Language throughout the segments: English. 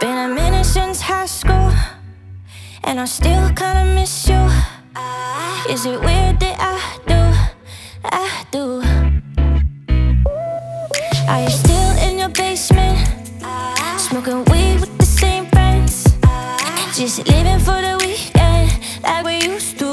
Been a minute since high school, and I still kinda miss you. Is it weird that I do? I do. Are you still in your basement? Smoking weed with the same friends? Just living for the weekend like we used to.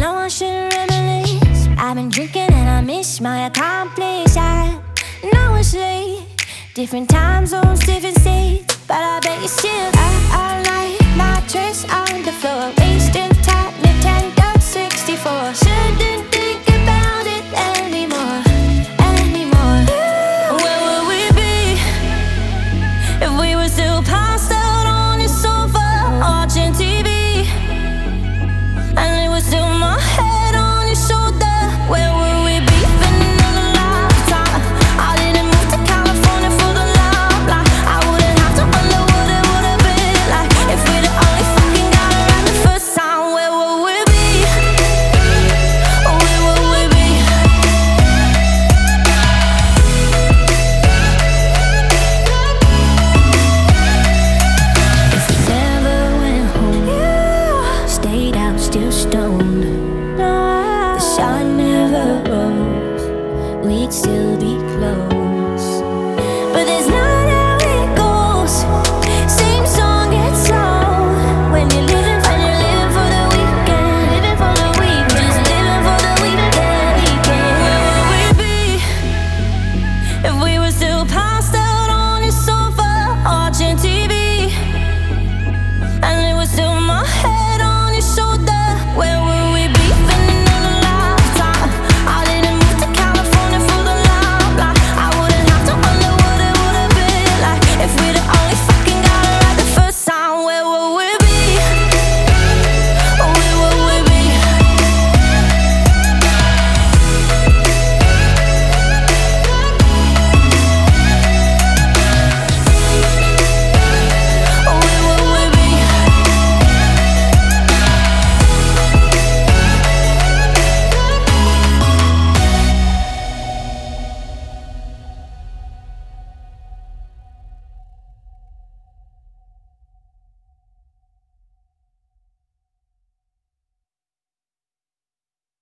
know I should reminisce. I've been drinking and I miss my accomplice. I know it's late, different time zones, different states, but I bet you still I, I like my dress on the floor.